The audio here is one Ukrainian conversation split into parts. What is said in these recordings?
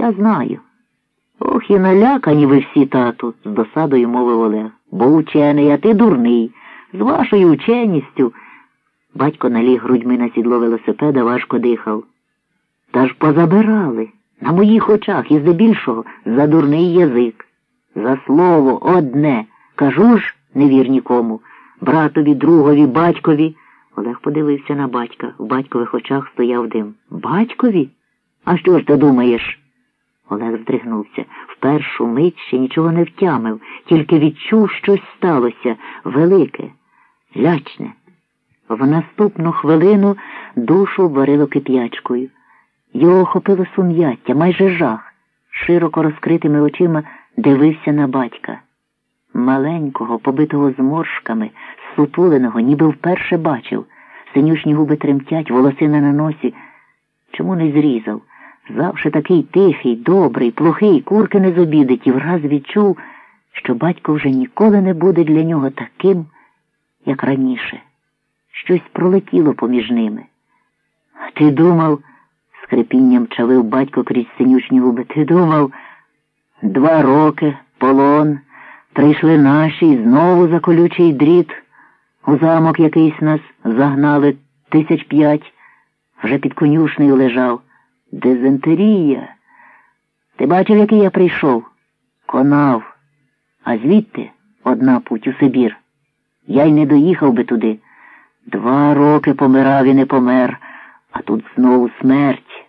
Я знаю. Ох, і налякані ви всі, тату, з досадою мовив Олег. Бо учений, а ти дурний. З вашою ученістю. Батько наліг грудьми на сідло велосипеда, важко дихав. Та ж позабирали. На моїх очах і здебільшого за дурний язик. За слово одне. Кажу ж, не вір нікому. Братові, другові, батькові. Олег подивився на батька. В батькових очах стояв дим. Батькові? А що ж ти думаєш? Олег здригнувся. В першу мить ще нічого не втямив, тільки відчув, щось сталося велике, лячне. В наступну хвилину душу обварило кип'ячкою. Його охопило сум'яття, майже жах. Широко розкритими очима дивився на батька. Маленького, побитого зморшками, сутуленого, ніби вперше бачив. Синюшні губи тремтять, волосина на носі. Чому не зрізав? Завше такий тихий, добрий, плохий, курки не зобідить і враз відчув, що батько вже ніколи не буде для нього таким, як раніше. Щось пролетіло поміж ними. Ти думав, з хрипінням чавив батько крізь синючні губи, ти думав, два роки, полон, прийшли наші знову за колючий дріт. У замок якийсь нас загнали тисяч п'ять, вже під конюшнею лежав. Дезентерія. Ти бачив, який я прийшов? Конав. А звідти одна путь у Сибір. Я й не доїхав би туди. Два роки помирав і не помер, а тут знову смерть.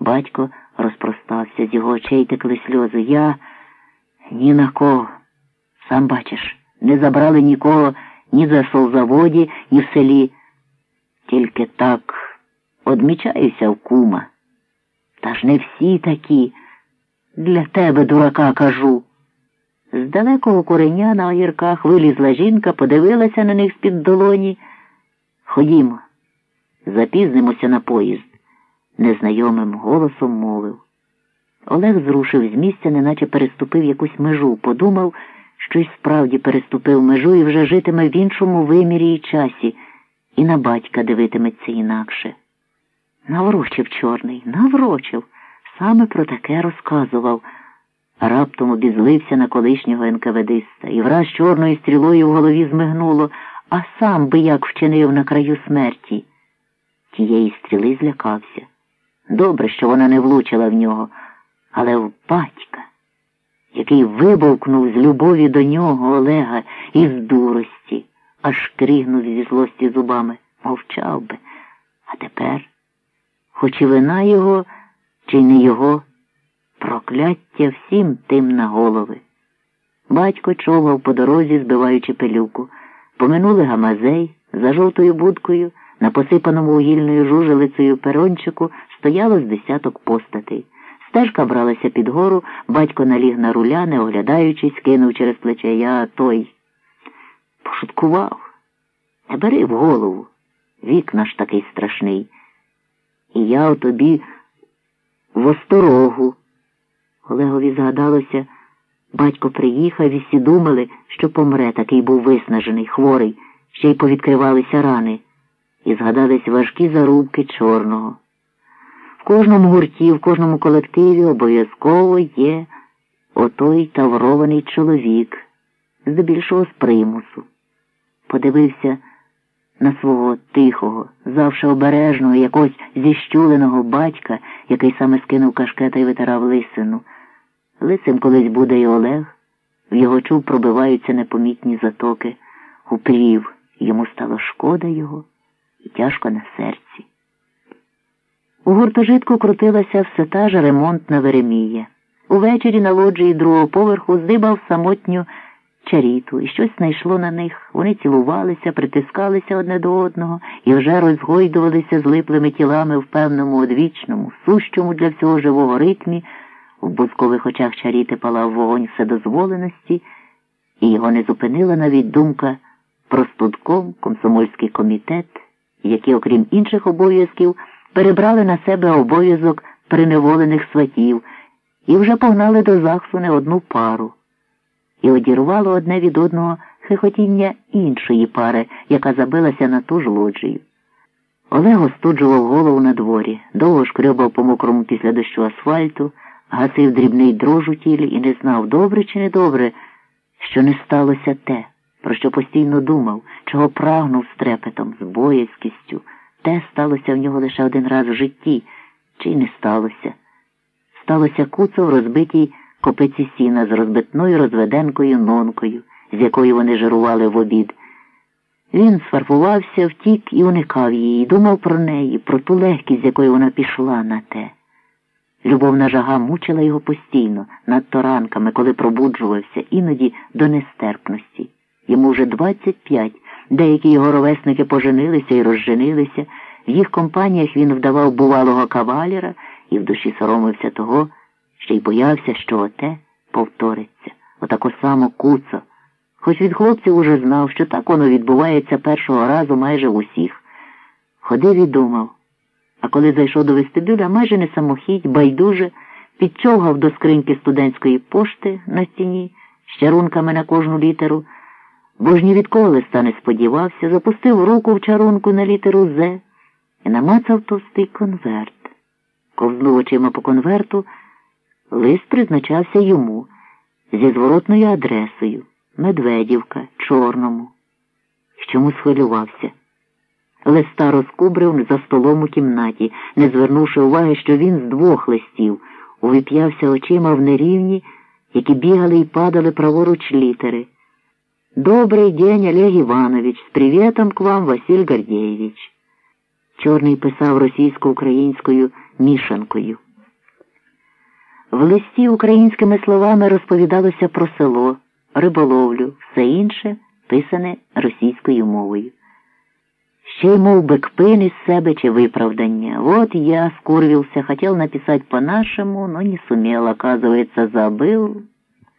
Батько розпростався, з його очей текли сльози. Я ні на кого. Сам бачиш, не забрали нікого ні за солзаводі, ні в селі. Тільки так одмічаюся в кума. Та ж не всі такі. Для тебе, дурака, кажу. З далекого куреня на огірках вилізла жінка, подивилася на них з-під долоні. Ходімо, запізнимося на поїзд, незнайомим голосом мовив. Олег зрушив з місця, неначе переступив якусь межу, подумав, що й справді переступив межу і вже житиме в іншому вимірі і часі, і на батька дивитиметься інакше. Наврочив чорний, наврочив. Саме про таке розказував. Раптом обізлився на колишнього НКВДиста і враз чорною стрілою в голові змигнуло, а сам би як вчинив на краю смерті. Тієї стріли злякався. Добре, що вона не влучила в нього, але в батька, який вибовкнув з любові до нього Олега і з дурості, аж кригнув зі злості зубами, мовчав би. А тепер хоч і вина його, чи не його, прокляття всім тим на голови. Батько човгав по дорозі, збиваючи пилюку. Поминули гамазей, за жовтою будкою, на посипаному вугільною жужелицею перончику стояло з десяток постатей. Стежка бралася під гору, батько наліг на руля, не оглядаючись, кинув через плече я той. Пошуткував. Не бери в голову. Вік наш такий страшний. І я у тобі в осторогу. Олегові згадалося, батько приїхав і всі думали, що помре, такий був виснажений, хворий, ще й повідкривалися рани, і згадались важкі зарубки чорного. В кожному гурті, в кожному колективі обов'язково є отой таврований чоловік, здебільшого з примусу. Подивився на свого тихого, завше обережного, якогось зіщуленого батька, який саме скинув кашкета і витирав лисину. Лицем колись буде і Олег, в його чуб пробиваються непомітні затоки, упрів, йому стало шкода його і тяжко на серці. У гуртожитку крутилася все та ж ремонтна Веремія. Увечері на лоджії другого поверху здибав самотню чаріту, і щось знайшло на них. Вони цілувалися, притискалися одне до одного і вже розгойдувалися злиплими тілами в певному одвічному, сущому для всього живого ритмі. В бузкових очах чаріти палав вогонь вседозволеності, і його не зупинила навіть думка про студком комсомольський комітет, які, окрім інших обов'язків, перебрали на себе обов'язок приневолених сватів і вже погнали до ЗАГСу не одну пару і одірвало одне від одного хихотіння іншої пари, яка забилася на ту ж лоджію. Олег остуджував голову на дворі, довго шкрьобав по мокрому після дощу асфальту, гасив дрібний дрож у тілі і не знав, добре чи недобре, що не сталося те, про що постійно думав, чого прагнув з трепетом, з боязкістю. Те сталося в нього лише один раз в житті, чи й не сталося. Сталося куцо в розбитій копиці сіна з розбитною розведенкою нонкою, з якою вони жирували в обід. Він сфарфувався, втік і уникав її, думав про неї, про ту легкість, з якою вона пішла на те. Любовна жага мучила його постійно, надто ранками, коли пробуджувався, іноді до нестерпності. Йому вже 25, деякі його ровесники поженилися і розженилися, в їх компаніях він вдавав бувалого каваліра і в душі соромився того, що й боявся, що оте повториться. Отако само куцо. Хоч від хлопців уже знав, що так воно відбувається першого разу майже усіх. Ходив і думав. А коли зайшов до вестибюля, майже не самохідь, байдуже, підчовгав до скриньки студентської пошти на стіні, з чарунками на кожну літеру, бо ж ні від кого листа не сподівався, запустив руку в чарунку на літеру З і намацав товстий конверт. Ковзнув очима по конверту, лист призначався йому зі зворотною адресою Медведівка, Чорному. Чому схвилювався? Листа розкубрив за столом у кімнаті, не звернувши уваги, що він з двох листів увіп'явся очима в нерівні, які бігали і падали праворуч літери. Добрий день, Олег Іванович, з привітом к вам, Василь Гордєєвич. Чорний писав російсько-українською мішанкою. В листі українськими словами розповідалося про село, риболовлю, все інше писане російською мовою. Ще й мов бы кпин из себе чи виправдання. Вот я скурвился, хотел написать по-нашему, но не сумел, оказывается, забыл.